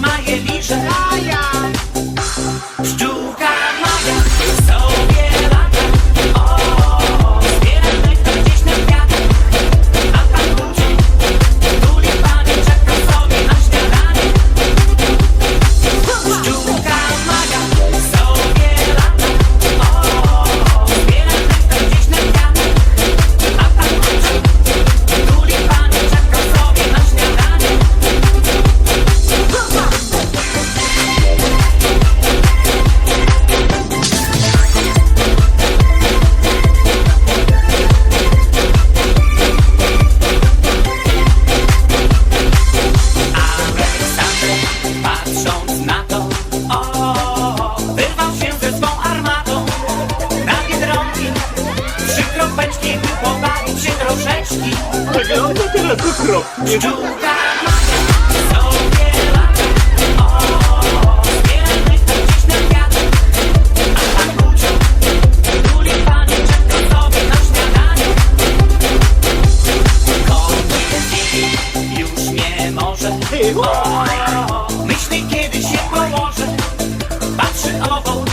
немає ліжка. Już nie może O, Myśli kiedy się położy Patrzy obok.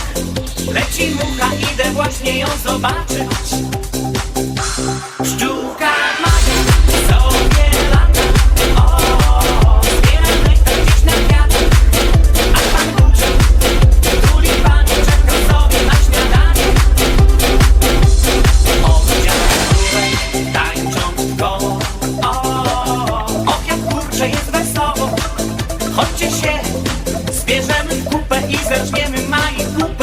Leci mucha, idę właśnie ją zobaczyć bójcie się, zbierzemy kupę i zaczniemy maj kupę.